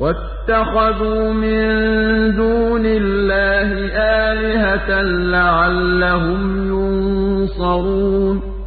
وَاتَّخَذُوا مِن دُونِ اللَّهِ آلِهَةً لَّعَلَّهُمْ يُنصَرُونَ.